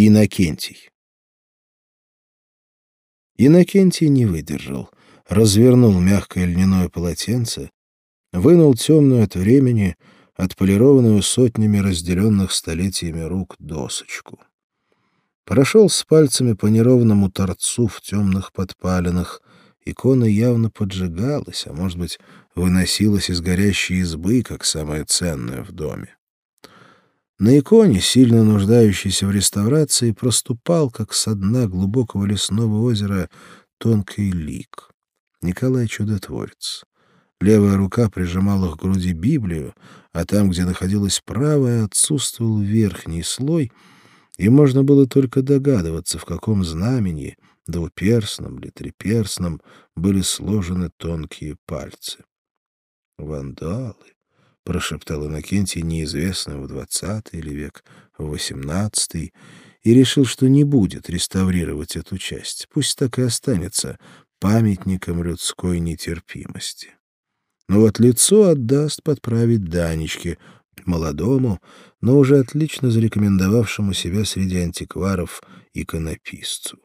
Иннокентий. Иннокентий не выдержал, развернул мягкое льняное полотенце, вынул темную от времени, отполированную сотнями разделенных столетиями рук досочку. Прошел с пальцами по неровному торцу в темных подпалинах. Икона явно поджигалась, а, может быть, выносилась из горящей избы, как самое ценное в доме. На иконе, сильно нуждающейся в реставрации, проступал, как со дна глубокого лесного озера, тонкий лик. Николай Чудотворец. Левая рука прижимала к груди Библию, а там, где находилась правая, отсутствовал верхний слой, и можно было только догадываться, в каком знамени, двуперстном или триперстном, были сложены тонкие пальцы. Вандалы прошептал Иннокентий, неизвестный в двадцатый или век, в восемнадцатый, и решил, что не будет реставрировать эту часть. Пусть так и останется памятником людской нетерпимости. Но вот лицо отдаст подправить Данечке, молодому, но уже отлично зарекомендовавшему себя среди антикваров иконописцу.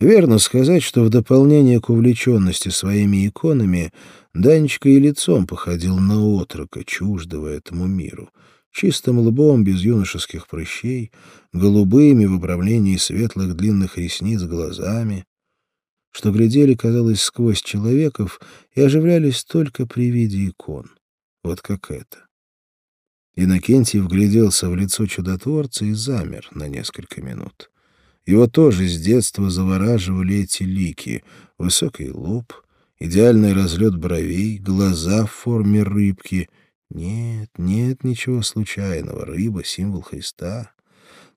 Верно сказать, что в дополнение к увлеченности своими иконами Данечка и лицом походил на отрока, чуждого этому миру. Чистым лбом, без юношеских прыщей, голубыми в управлении светлых длинных ресниц глазами, что глядели, казалось, сквозь человеков и оживлялись только при виде икон. Вот как это. Иннокентий вгляделся в лицо чудотворца и замер на несколько минут. Его тоже с детства завораживали эти лики — высокий лоб — идеальный разлет бровей, глаза в форме рыбки. Нет, нет ничего случайного. Рыба — символ Христа.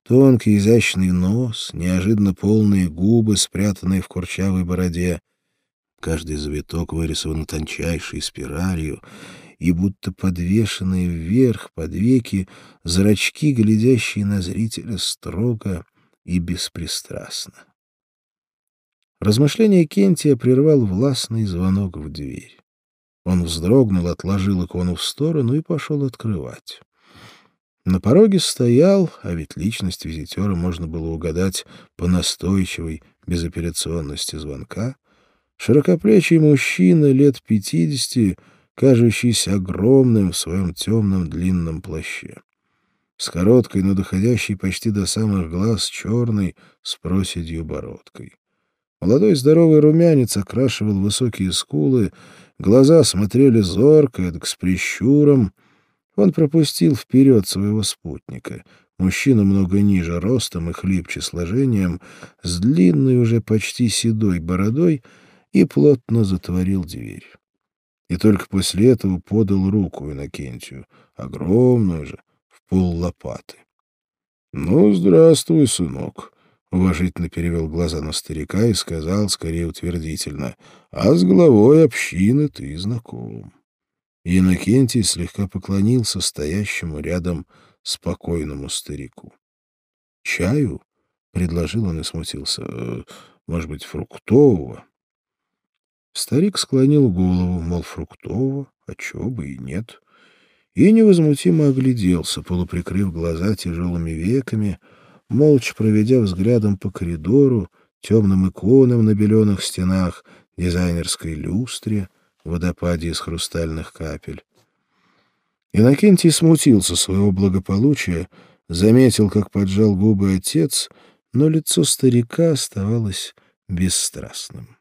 Тонкий изящный нос, неожиданно полные губы, спрятанные в курчавой бороде. Каждый завиток вырисован тончайшей спиралью, и будто подвешенные вверх под веки зрачки, глядящие на зрителя строго и беспристрастно. Размышление Кентия прервал властный звонок в дверь. Он вздрогнул, отложил икону в сторону и пошел открывать. На пороге стоял, а ведь личность визитера можно было угадать по настойчивой безоперационности звонка, широкоплечий мужчина лет пятидесяти, кажущийся огромным в своем темном длинном плаще. С короткой, но доходящей почти до самых глаз черной, с проседью бородкой. Молодой здоровый румянец окрашивал высокие скулы, глаза смотрели зорко, эдак с прищуром. Он пропустил вперед своего спутника, мужчину много ниже ростом и хлипче сложением, с длинной уже почти седой бородой, и плотно затворил дверь. И только после этого подал руку Иннокентию, огромную же, пол лопаты. — Ну, здравствуй, сынок, уважительно перевел глаза на старика и сказал, скорее утвердительно, «А с главой общины ты знаком». Иннокентий слегка поклонился стоящему рядом спокойному старику. «Чаю?» — предложил он и смутился. «Э, «Может быть, фруктового?» Старик склонил голову, мол, фруктового, а чего бы и нет, и невозмутимо огляделся, полуприкрыв глаза тяжелыми веками — молча проведя взглядом по коридору, темным иконам на беленых стенах, дизайнерской люстре, водопаде из хрустальных капель. Иннокентий смутился своего благополучия, заметил, как поджал губы отец, но лицо старика оставалось бесстрастным.